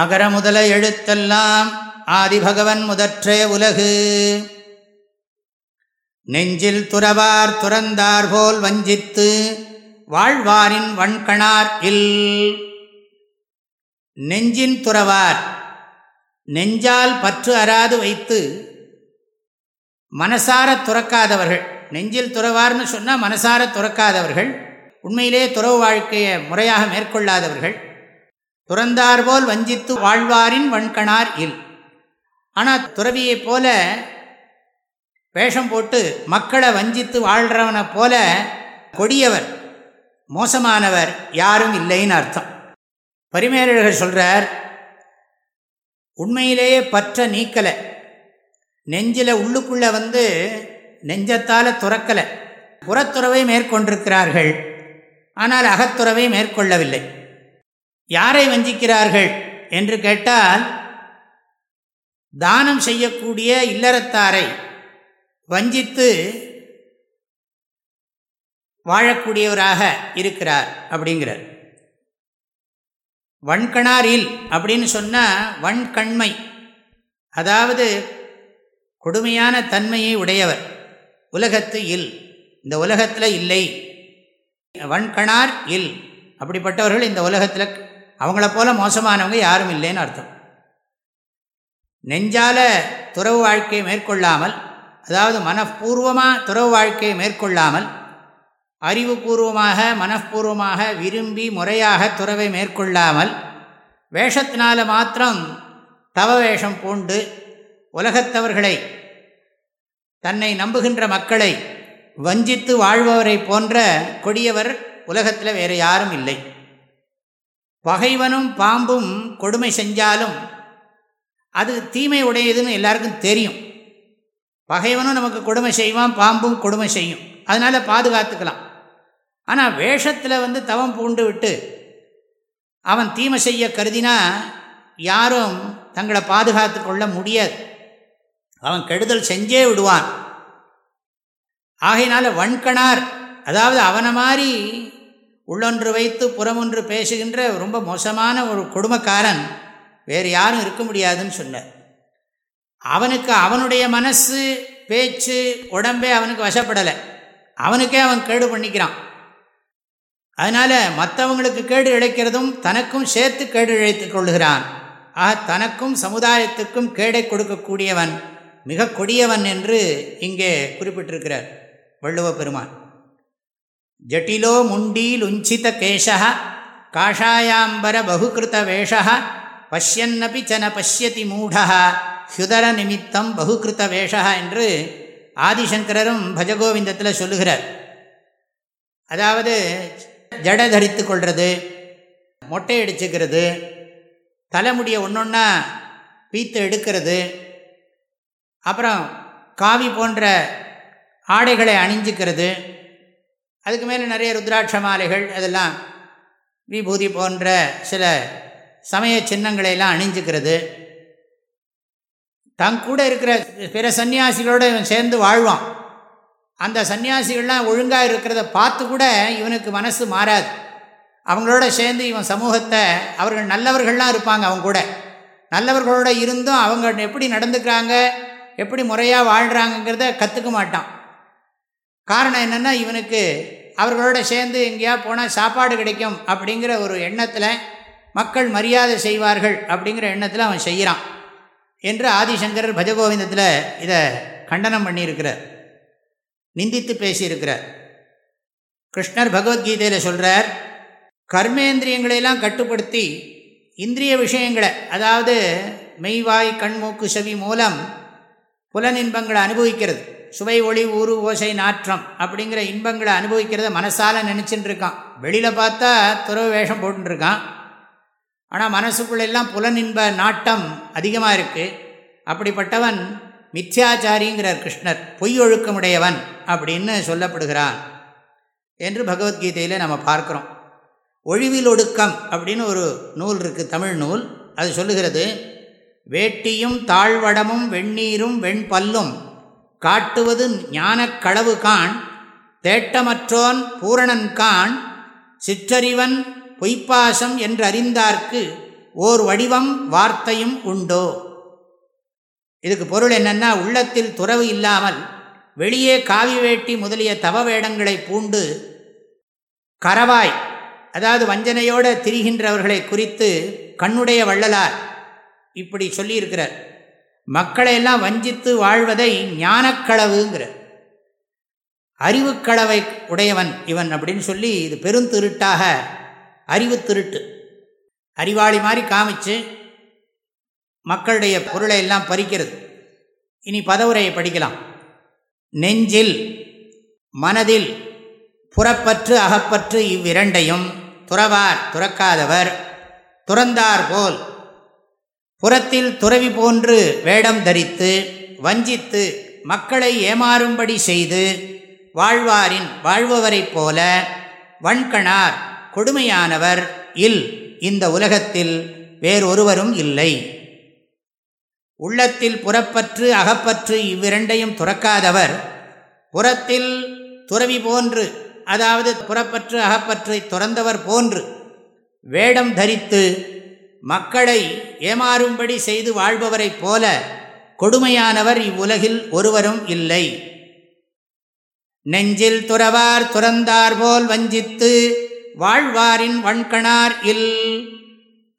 அகர முதல எழுத்தெல்லாம் ஆதிபகவன் முதற்றே உலகு. நெஞ்சில் துறவார் துறந்தார் போல் வஞ்சித்து வாழ்வாரின் வன்கணார் இல். நெஞ்சின் துறவார் நெஞ்சால் பற்று அறாது வைத்து மனசார துறக்காதவர்கள். நெஞ்சில் துறவார்னு சொன்னால் மனசார துறக்காதவர்கள். உண்மையிலே துறவு வாழ்க்கையை முறையாக மேற்கொள்ளாதவர்கள். துறந்தார்போல் வஞ்சித்து வாழ்வாரின் வன்கணார் இல். ஆனால் துறவியைப் போல வேஷம் போட்டு மக்களை வஞ்சித்து வாழ்கிறவனை போல கொடியவர் மோசமானவர் யாரும் இல்லைன்னு அர்த்தம். பரிமேலழகர் சொல்கிறார் உண்மையிலேயே பற்ற நீக்கலை. நெஞ்சில் உள்ளுக்குள்ளே வந்து நெஞ்சத்தால் துறக்கலை. புறத்துறவை மேற்கொண்டிருக்கிறார்கள். ஆனால் அகத்துறவை மேற்கொள்ளவில்லை. யாரை வஞ்சிக்கிறார்கள் என்று கேட்டால் தானம் செய்யக்கூடிய இல்லறத்தாரை வஞ்சித்து வாழக்கூடியவராக இருக்கிறார் அப்படிங்கிறார். வன்கணார் இல் அப்படின்னு சொன்னால் வன்கண்மை அதாவது கொடுமையான தன்மையை உடையவர். உலகத்து இல் இந்த உலகத்தில் இல்லை. வன்கணார் இல் அப்படிப்பட்டவர்கள் இந்த உலகத்தில் அவங்கள போல மோசமானவங்க யாரும் இல்லைன்னு அர்த்தம். நெஞ்சால துறவு வாழ்க்கையை மேற்கொள்ளாமல் அதாவது மனப்பூர்வமாக துறவு வாழ்க்கையை மேற்கொள்ளாமல் அறிவுபூர்வமாக மனப்பூர்வமாக விரும்பி முறையாக துறவை மேற்கொள்ளாமல் வேஷத்தினால மாத்திரம் தவ வேஷம் பூண்டு உலகத்தவர்களை தன்னை நம்புகின்ற மக்களை வஞ்சித்து வாழ்பவரை போன்ற கொடியவர் உலகத்தில் வேறு யாரும் இல்லை. பகைவனும் பாம்பும் கொடுமை செஞ்சாலும் அது தீமை உடையதுன்னு எல்லாருக்கும் தெரியும். பகைவனும் நமக்கு கொடுமை செய்வான் பாம்பும் கொடுமை செய்யும். அதனால் பாதுகாத்துக்கலாம். ஆனால் வேஷத்தில் வந்து தவம் பூண்டு விட்டு அவன் தீமை செய்ய கருதினா யாரும் தங்களை பாதுகாத்து கொள்ள முடியாது. அவன் கெடுதல் செஞ்சே விடுவான். ஆகையினால வன்கணார் அதாவது அவனை மாதிரி உள்ளொன்று வைத்து புறமொன்று பேசுகின்ற ரொம்ப மோசமான ஒரு கொடுமக்காரன் வேறு யாரும் இருக்க முடியாதுன்னு சொன்னார். அவனுக்கு அவனுடைய மனசு பேச்சு உடம்பே அவனுக்கு வசப்படலை. அவனுக்கே அவன் கேடு பண்ணிக்கிறான். அதனால் மற்றவங்களுக்கு கேடு இழைக்கிறதும் தனக்கும் சேர்த்து கேடு இழைத்து கொள்கிறான் ஆக தனக்கும் சமுதாயத்துக்கும் கேடை கொடுக்கக்கூடியவன் மிக கொடியவன் என்று இங்கே குறிப்பிட்டிருக்கிறார் வள்ளுவ பெருமான். ஜட்டிலோ முண்டீலுஞ்சித லுஞ்சித காஷாயாம்பர பகுகிருத வேஷ பஷ்யன்னபி சன பஷ்யதி மூடா ஹுதர நிமித்தம் பகுகிருத வேஷா என்று ஆதிசங்கரரும் பஜகோவிந்தத்தில் சொல்லுகிறார். அதாவது ஜட தரித்து கொள்வது மொட்டை அடிச்சுக்கிறது தலைமுடியை ஒன்றொன்னா பீத்து எடுக்கிறது அப்புறம் காவி போன்ற ஆடைகளை அணிஞ்சிக்கிறது அதுக்கு மேலே நிறைய ருத்ராட்ச மாலைகள் அதெல்லாம் விபூதி போன்ற சில சமய சின்னங்களையெல்லாம் அணிஞ்சுக்கிறது. தங்கூட இருக்கிற பிற சன்னியாசிகளோடு இவன் சேர்ந்து வாழ்வான். அந்த சன்னியாசிகள்லாம் ஒழுங்காக இருக்கிறத பார்த்து கூட இவனுக்கு மனசு மாறாது. அவங்களோட சேர்ந்து இவன் சமூகத்தை அவர்கள் நல்லவர்கள்லாம் இருப்பாங்க அவங்க கூட. நல்லவர்களோட இருந்தும் அவங்க எப்படி நடந்துக்கிறாங்க எப்படி முறையாக வாழ்கிறாங்கங்கிறத கற்றுக்க மாட்டான். காரணம் என்னென்னா இவனுக்கு அவர்களோட சேர்ந்து எங்கேயா போனால் சாப்பாடு கிடைக்கும் அப்படிங்கிற ஒரு எண்ணத்தில் மக்கள் மரியாதை செய்வார்கள் அப்படிங்கிற எண்ணத்தில் அவன் செய்கிறான் என்று ஆதிசங்கரர் பஜகோவிந்தத்தில் இதை கண்டனம் பண்ணியிருக்கிறார். நிந்தித்து பேசியிருக்கிறார். கிருஷ்ணர் பகவத்கீதையில் சொல்கிறார் கர்மேந்திரியங்களையெல்லாம் கட்டுப்படுத்தி இந்திரிய விஷயங்களை அதாவது மெய்வாய் கண்மூக்கு செவி மூலம் புலநின்பங்களை அனுபவிக்கிறது. சுவை ஒளி ஊறு ஓசை நாற்றம் அப்படிங்கிற இன்பங்களை அனுபவிக்கிறத மனசால் நினச்சின்னு இருக்கான் வெளியில் பார்த்தா துறவு வேஷம் போட்டுருக்கான் ஆனால் மனசுக்குள்ளெல்லாம் புலனின்ப நாட்டம் அதிகமாக இருக்குது அப்படிப்பட்டவன் மித்யாச்சாரிங்கிறார் கிருஷ்ணர் பொய் ஒழுக்கமுடையவன் அப்படின்னு சொல்லப்படுகிறான் என்று பகவத்கீதையில் நம்ம பார்க்குறோம். ஒழிவில் ஒடுக்கம் அப்படின்னு ஒரு நூல் இருக்குது தமிழ் நூல். அது சொல்லுகிறது வேட்டியும் தாழ்வடமும் வெந்நீரும் வெண்பல்லும் காட்டுவது ஞானக் களவு கான் தேட்டமற்றோன் பூரணன் காண் சிற்றறிவன் பொய்ப்பாசம் என்றறிந்தார்க்கு ஓர் வடிவம் வார்த்தையும் உண்டோ? இதுக்கு பொருள் என்னன்னா உள்ளத்தில் துறவு இல்லாமல் வெளியே காவி வேட்டி முதலிய தவ வேடங்களை பூண்டு கரவாய் அதாவது வஞ்சனையோடு திரிகின்றவர்களை குறித்து கண்ணுடைய வள்ளலார் இப்படி சொல்லியிருக்கிறார். மக்களையெல்லாம் வஞ்சித்து வாழ்வதை ஞானக்களவுங்கிற அறிவுக்களவை உடையவன் இவன் அப்படின்னு சொல்லி இது பெருந்திருட்டாக அறிவு திருட்டு. அறிவாளி மாதிரி காமிச்சு மக்களுடைய பொருளை எல்லாம் பறிக்கிறது. இனி பதவுரையை படிக்கலாம். நெஞ்சில் மனதில் புறப்பற்று அகப்பற்று இவ்விரண்டையும் துறவார் துறக்காதவர் துறந்தார் போல் புறத்தில் துறவி போன்று வேடம் தரித்து வஞ்சித்து மக்களை ஏமாறும்படி செய்து வாழ்வாரின் வாழ்பவரைப் போல வன்கணார் கொடுமையானவர் இல் இந்த உலகத்தில் வேறொருவரும் இல்லை. உள்ளத்தில் புறப்பற்று அகப்பற்று இவ்விரண்டையும் துறக்காதவர் புறத்தில் துறவி போன்று அதாவது புறப்பற்று அகப்பற்றை துறந்தவர் போன்று வேடம் தரித்து மக்களை ஏமாறும்படி செய்து வாழ்பவரைப் போல கொடுமையானவர் இவ்வுலகில் ஒருவரும் இல்லை. நெஞ்சில் துறவார் துறந்தார் போல் வஞ்சித்து வாழ்வாரின் வண்கணார் இல்.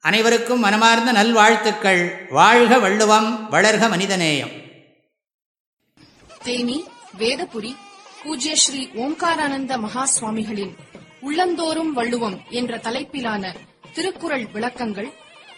அனைவருக்கும் மனமார்ந்த நல்வாழ்த்துக்கள். வாழ்க வள்ளுவம் வளர்க மனிதநேயம். தேனி வேதபுரி பூஜ்ய ஸ்ரீ ஓம்காரானந்த மகா சுவாமிகளின் உள்ளந்தோறும் வள்ளுவம் என்ற தலைப்பிலான திருக்குறள் விளக்கங்கள்